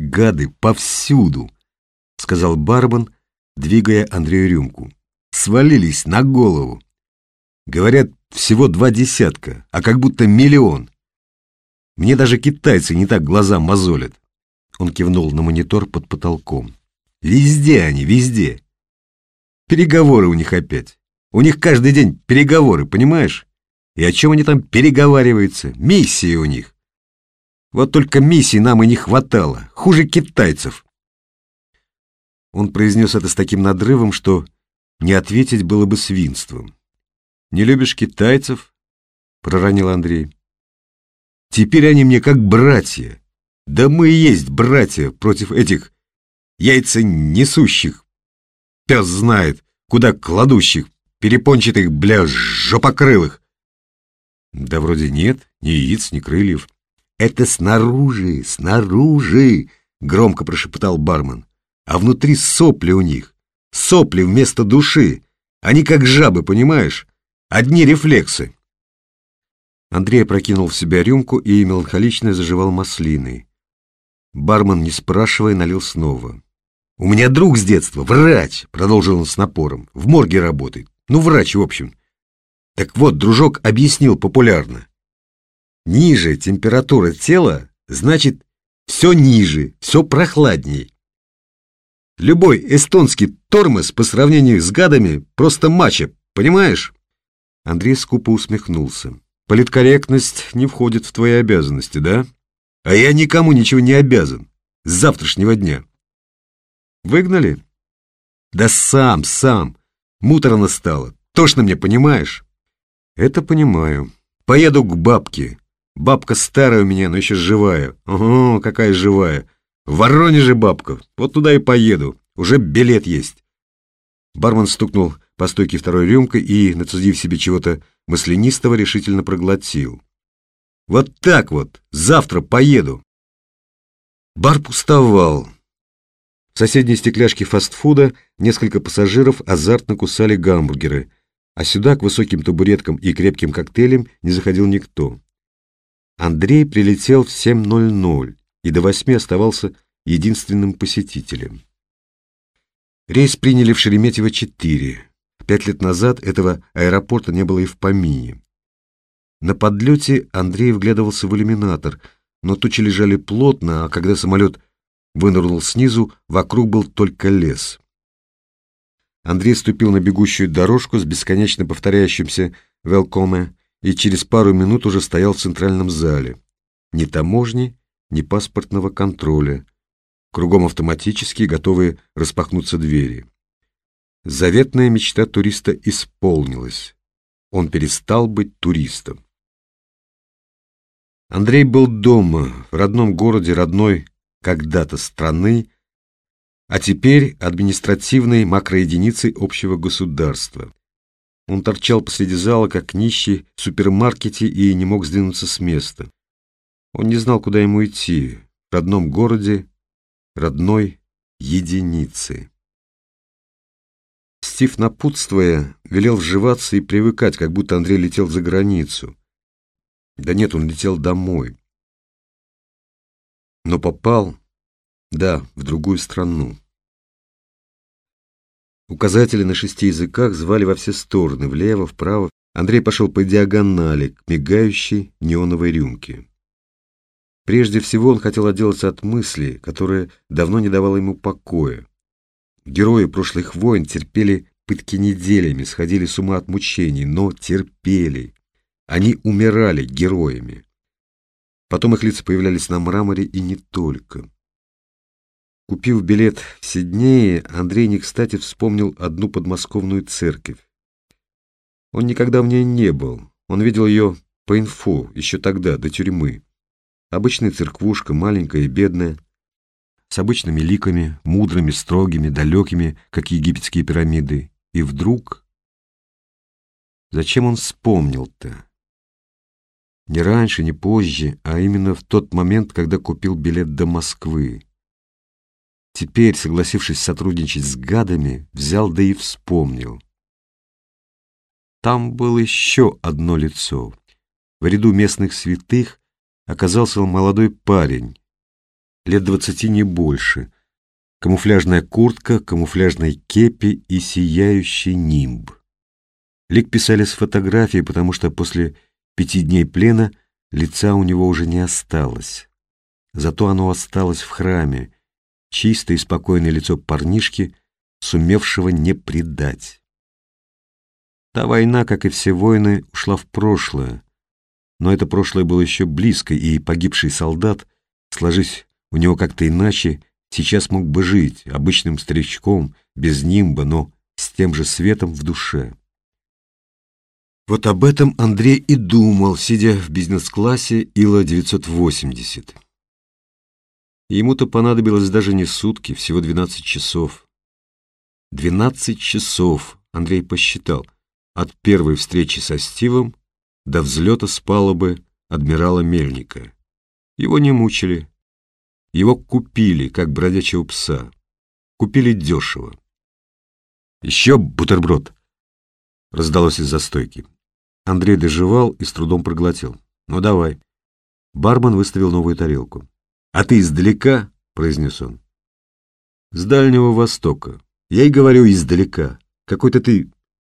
Гады повсюду, сказал бармен, двигая Андрею рюмку. Свалились на голову. Говорят, всего два десятка, а как будто миллион. Мне даже китайцы не так глаза мозолят. Он кивнул на монитор под потолком. Везде они, везде. Переговоры у них опять. У них каждый день переговоры, понимаешь? И о чем они там переговариваются? Миссии у них. Вот только миссий нам и не хватало. Хуже китайцев. Он произнес это с таким надрывом, что не ответить было бы свинством. «Не любишь китайцев?» — проронил Андрей. «Теперь они мне как братья. Да мы и есть братья против этих яйца несущих. Пес знает, куда кладущих, перепончатых, бля, жопокрылых. Да вроде нет, ни яиц, ни крыльев. Это снаружи, снаружи, громко прошептал бармен. А внутри сопли у них. Сопли вместо души. Они как жабы, понимаешь? Одни рефлексы. Андрей опрокинул в себя рюмку и меланхолично заживал маслиной. Бармен, не спрашивая, налил снова. «У меня друг с детства, врач», — продолжил он с напором. «В морге работает. Ну, врач, в общем. Так вот, дружок объяснил популярно. Ниже температура тела, значит, все ниже, все прохладней. Любой эстонский тормоз по сравнению с гадами просто мача, понимаешь? Андрей скупо усмехнулся. Политкорректность не входит в твои обязанности, да? А я никому ничего не обязан. С завтрашнего дня. Выгнали? Да сам, сам. Муторно стало. Тошно мне, понимаешь? Это понимаю. Поеду к бабке. Бабка старая у меня, но еще живая. Ого, какая живая. В Воронеже бабка. Вот туда и поеду. Уже билет есть. Бармен стукнул по стойке второй рюмкой и, нацедив себе чего-то маслянистого, решительно проглотил. Вот так вот. Завтра поеду. Бар пустовал. В соседней стекляшке фастфуда несколько пассажиров азартно кусали гамбургеры, а сюда к высоким табуреткам и крепким коктейлям не заходил никто. Андрей прилетел в 7.00 и до 8 оставался единственным посетителем. Рейс приняли в Шереметьево-4. Пять лет назад этого аэропорта не было и в помине. На подлете Андрей вглядывался в иллюминатор, но тучи лежали плотно, а когда самолет вынырнул снизу, вокруг был только лес. Андрей ступил на бегущую дорожку с бесконечно повторяющимся «Велкоме» и через пару минут уже стоял в центральном зале. Ни таможни, ни паспортного контроля. Кругом автоматически готовые распахнуться двери. Заветная мечта туриста исполнилась. Он перестал быть туристом. Андрей был дома, в родном городе родной когда-то страны, а теперь административной макроединицей общего государства. Он торчал посреди зала, как нищий в супермаркете и не мог сдвинуться с места. Он не знал, куда ему идти, в родном городе, родной единицы. Стив, напутствуя, велел вживаться и привыкать, как будто Андрей летел за границу. Да нет, он летел домой. Но попал, да, в другую страну. Указатели на шести языках звали во все стороны, влево, вправо. Андрей пошел по диагонали к мигающей неоновой рюмке. Прежде всего он хотел отделаться от мысли, которая давно не давала ему покоя. Герои прошлых войн терпели пытки неделями, сходили с ума от мучений, но терпели. Они умирали героями. Потом их лица появлялись на мраморе и не только. Купив билет в Сиднее, Андрей не кстати вспомнил одну подмосковную церковь. Он никогда в ней не был. Он видел ее по инфо, еще тогда, до тюрьмы. Обычная церквушка, маленькая и бедная, с обычными ликами, мудрыми, строгими, далекими, как египетские пирамиды. И вдруг... Зачем он вспомнил-то? Не раньше, не позже, а именно в тот момент, когда купил билет до Москвы. Теперь, согласившись сотрудничать с гадами, взял да и вспомнил. Там было еще одно лицо. В ряду местных святых оказался молодой парень, лет двадцати не больше. Камуфляжная куртка, камуфляжной кепи и сияющий нимб. Лик писали с фотографией, потому что после пяти дней плена лица у него уже не осталось. Зато оно осталось в храме, чистое и спокойное лицо парнишки, сумевшего не предать. Та война, как и все войны, ушла в прошлое, но это прошлое было еще близко, и погибший солдат, сложись у него как-то иначе, сейчас мог бы жить обычным старичком, без нимба, но с тем же светом в душе. Вот об этом Андрей и думал, сидя в бизнес-классе Ила-980. Ему-то понадобилось даже не сутки, всего 12 часов. 12 часов, Андрей посчитал, от первой встречи со Стивом до взлета с палубы адмирала Мельника. Его не мучили. Его купили, как бродячего пса. Купили дешево. «Еще бутерброд!» Раздалось из-за стойки. Андрей доживал и с трудом проглотил. «Ну, давай». Бармен выставил новую тарелку. «А ты издалека?» — произнес он. «С Дальнего Востока. Я и говорю издалека. Какой-то ты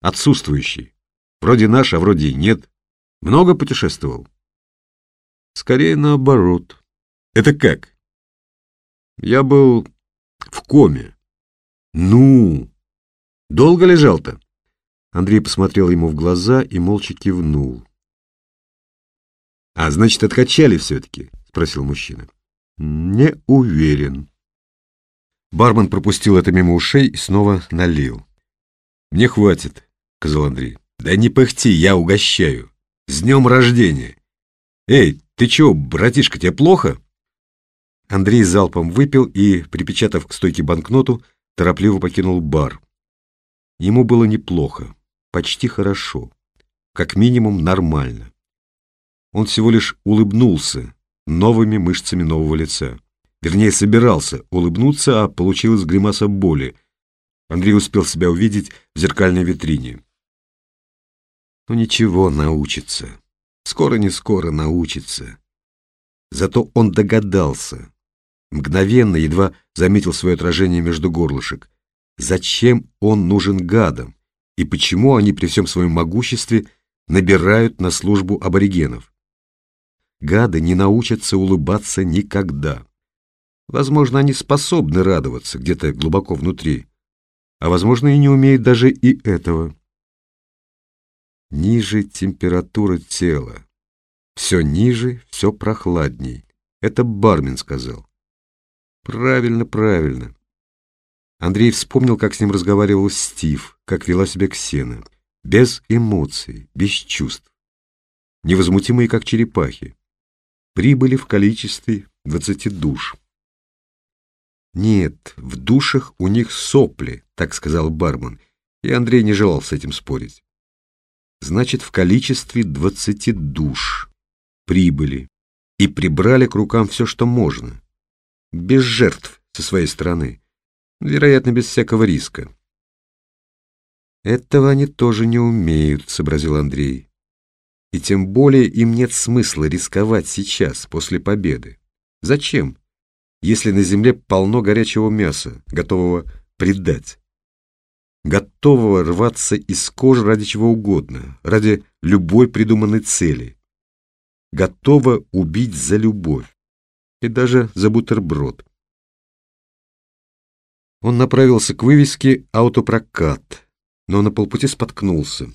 отсутствующий. Вроде наш, а вроде и нет. Много путешествовал? Скорее наоборот. Это как? Я был в коме. Ну, долго лежал-то? Андрей посмотрел ему в глаза и молча кивнул. «А, значит, откачали все-таки?» — спросил мужчина. «Не уверен». Бармен пропустил это мимо ушей и снова налил. «Мне хватит», — сказал Андрей. «Да не пыхти, я угощаю». С днем рождения! Эй, ты чего, братишка, тебе плохо? Андрей залпом выпил и, припечатав к стойке банкноту, торопливо покинул бар. Ему было неплохо, почти хорошо, как минимум нормально. Он всего лишь улыбнулся новыми мышцами нового лица. Вернее, собирался улыбнуться, а получилась гримаса боли. Андрей успел себя увидеть в зеркальной витрине. Ну ничего, научится. Скоро-не скоро научится. Зато он догадался. Мгновенно, едва заметил свое отражение между горлышек. Зачем он нужен гадам? И почему они при всем своем могуществе набирают на службу аборигенов? Гады не научатся улыбаться никогда. Возможно, они способны радоваться где-то глубоко внутри, а возможно и не умеют даже и этого. Ниже температура тела. Все ниже, все прохладней. Это бармен сказал. Правильно, правильно. Андрей вспомнил, как с ним разговаривал Стив, как вела себя Ксена. Без эмоций, без чувств. Невозмутимые, как черепахи. Прибыли в количестве двадцати душ. Нет, в душах у них сопли, так сказал бармен, и Андрей не желал с этим спорить значит, в количестве двадцати душ прибыли и прибрали к рукам все, что можно, без жертв со своей стороны, вероятно, без всякого риска. «Этого они тоже не умеют», — сообразил Андрей. «И тем более им нет смысла рисковать сейчас, после победы. Зачем, если на земле полно горячего мяса, готового предать?» готового рваться из кожи ради чего угодно, ради любой придуманной цели, готова убить за любовь и даже за бутерброд. Он направился к вывеске «Автопрокат», но на полпути споткнулся.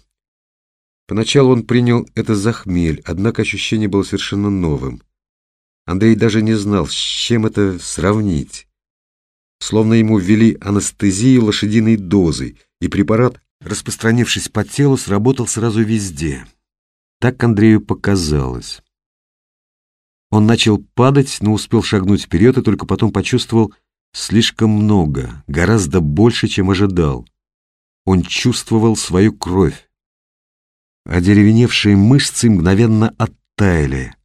Поначалу он принял это за хмель, однако ощущение было совершенно новым. Андрей даже не знал, с чем это сравнить словно ему ввели анестезию лошадиной дозой, и препарат, распространившись по телу, сработал сразу везде. Так Андрею показалось. Он начал падать, но успел шагнуть вперед и только потом почувствовал слишком много, гораздо больше, чем ожидал. Он чувствовал свою кровь. Одеревеневшие мышцы мгновенно оттаяли.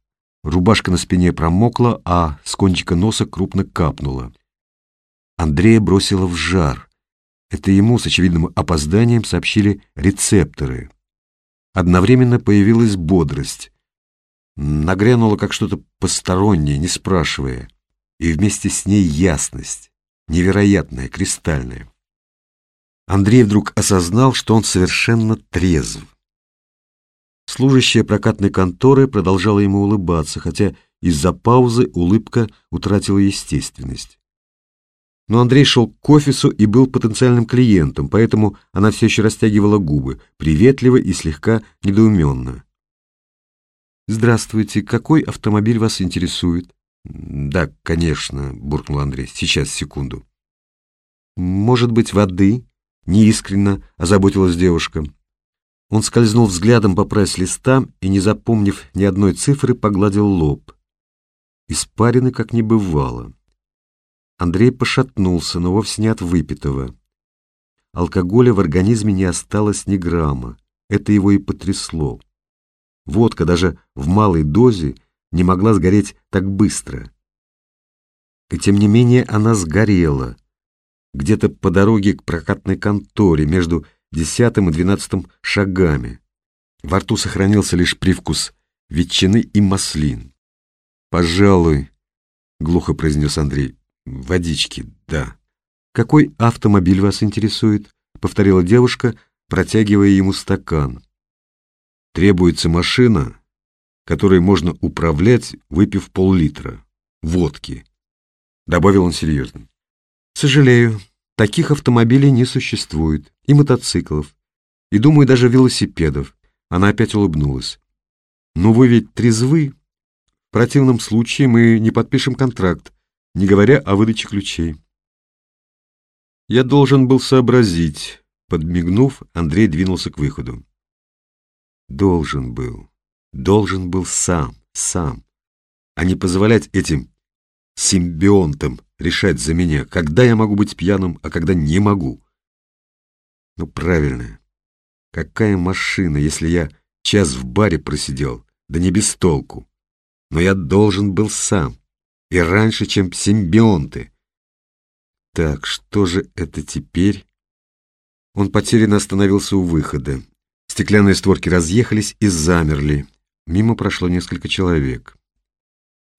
Рубашка на спине промокла, а с кончика носа крупно капнула. Андрея бросило в жар. Это ему с очевидным опозданием сообщили рецепторы. Одновременно появилась бодрость. Нагрянуло как что-то постороннее, не спрашивая. и вместе с ней ясность, невероятная, кристальная. Андрей вдруг осознал, что он совершенно трезв. Служащая прокатной конторы продолжала ему улыбаться, хотя из-за паузы улыбка утратила естественность. Но Андрей шел к офису и был потенциальным клиентом, поэтому она все еще растягивала губы, приветливо и слегка недоуменно. «Здравствуйте, какой автомобиль вас интересует?» «Да, конечно», — буркнул Андрей. «Сейчас, секунду». «Может быть, воды?» — неискренно озаботилась девушка. Он скользнул взглядом по пресс-листам и, не запомнив ни одной цифры, погладил лоб. Испарины как не бывало. Андрей пошатнулся, но вовсе не от выпитого. Алкоголя в организме не осталось ни грамма. Это его и потрясло. Водка даже в малой дозе не могла сгореть так быстро. И тем не менее она сгорела. Где-то по дороге к прокатной конторе между десятым и двенадцатым шагами. Во рту сохранился лишь привкус ветчины и маслин. «Пожалуй», — глухо произнес Андрей, — «водички, да». «Какой автомобиль вас интересует?» — повторила девушка, протягивая ему стакан. Требуется машина, которой можно управлять, выпив пол-литра водки, добавил он серьезно. Сожалею, таких автомобилей не существует, и мотоциклов, и, думаю, даже велосипедов. Она опять улыбнулась. Но вы ведь трезвы. В противном случае мы не подпишем контракт, не говоря о выдаче ключей. Я должен был сообразить. Подмигнув, Андрей двинулся к выходу. Должен был, должен был сам, сам, а не позволять этим симбионтам решать за меня, когда я могу быть пьяным, а когда не могу. Ну, правильно. Какая машина, если я час в баре просидел, да не без толку. Но я должен был сам, и раньше, чем симбионты. Так, что же это теперь? Он потерянно остановился у выхода. Стеклянные створки разъехались и замерли. Мимо прошло несколько человек.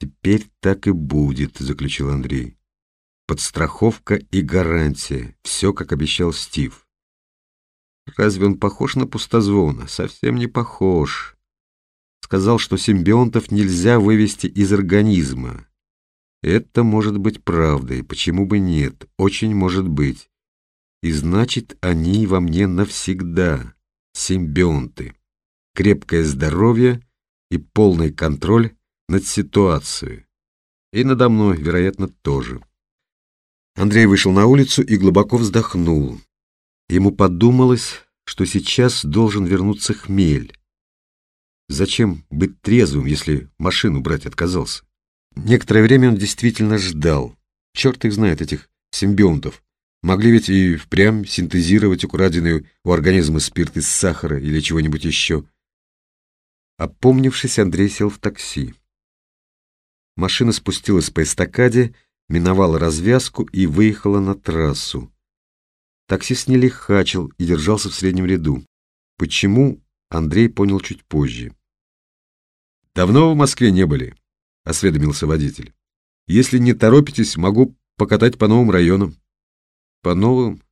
«Теперь так и будет», — заключил Андрей. «Подстраховка и гарантия. Все, как обещал Стив». Разве он похож на пустозвона? Совсем не похож. Сказал, что симбионтов нельзя вывести из организма. Это может быть правдой. Почему бы нет? Очень может быть. И значит, они во мне навсегда симбионты, крепкое здоровье и полный контроль над ситуацией. И надо мной, вероятно, тоже. Андрей вышел на улицу и глубоко вздохнул. Ему подумалось, что сейчас должен вернуться хмель. Зачем быть трезвым, если машину брать отказался? Некоторое время он действительно ждал. Черт их знает, этих симбионтов. Могли ведь и впрямь синтезировать украденный у организма спирт из сахара или чего-нибудь еще. Опомнившись, Андрей сел в такси. Машина спустилась по эстакаде, миновала развязку и выехала на трассу. Таксист не лихачил и держался в среднем ряду. Почему, Андрей понял чуть позже. «Давно в Москве не были?» — осведомился водитель. «Если не торопитесь, могу покатать по новым районам». По новым?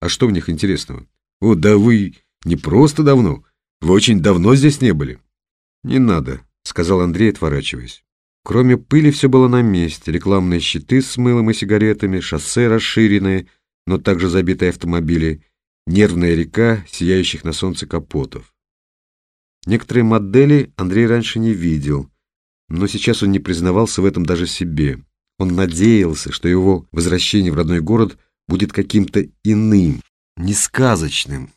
А что в них интересного? О, да вы не просто давно. Вы очень давно здесь не были. Не надо, сказал Андрей, отворачиваясь. Кроме пыли все было на месте. Рекламные щиты с мылом и сигаретами, шоссе расширенное, но также забитые автомобили, нервная река сияющих на солнце капотов. Некоторые модели Андрей раньше не видел, но сейчас он не признавался в этом даже себе. Он надеялся, что его возвращение в родной город будет каким-то иным, не сказочным.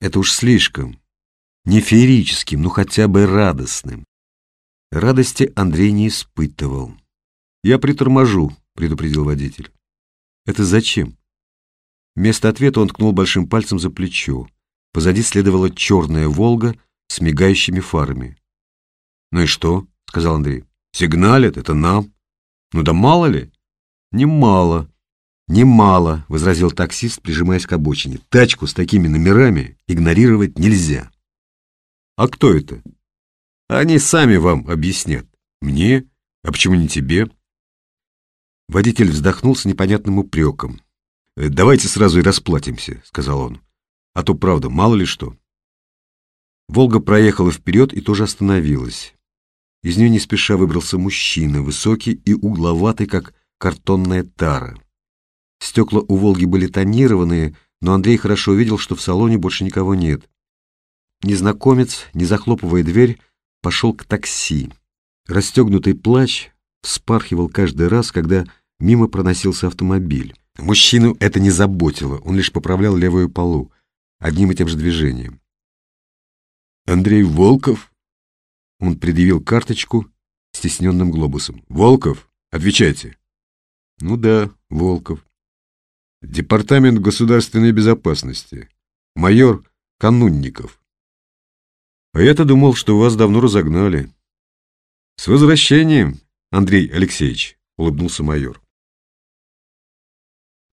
Это уж слишком. Не феерическим, но хотя бы радостным. Радости Андрей не испытывал. «Я приторможу», — предупредил водитель. «Это зачем?» Вместо ответа он ткнул большим пальцем за плечо. Позади следовала черная «Волга» с мигающими фарами. «Ну и что?» — сказал Андрей. «Сигналят, это нам». «Ну да мало ли?» «Немало», «Немало», — возразил таксист, прижимаясь к обочине. «Тачку с такими номерами игнорировать нельзя». «А кто это?» «Они сами вам объяснят». «Мне? А почему не тебе?» Водитель вздохнул с непонятным упреком. «Э, «Давайте сразу и расплатимся», — сказал он. «А то, правда, мало ли что». Волга проехала вперед и тоже остановилась. Из нее не спеша выбрался мужчина, высокий и угловатый, как картонная тара. Стекла у «Волги» были тонированные, но Андрей хорошо видел, что в салоне больше никого нет. Незнакомец, не захлопывая дверь, пошел к такси. Расстегнутый плащ вспархивал каждый раз, когда мимо проносился автомобиль. Мужчину это не заботило, он лишь поправлял левую полу, одним и тем же движением. «Андрей Волков?» Он предъявил карточку стесненным глобусом. «Волков? Отвечайте». «Ну да, Волков». «Департамент государственной безопасности. Майор Канунников». «А я-то думал, что вас давно разогнали». «С возвращением, Андрей Алексеевич», — улыбнулся майор.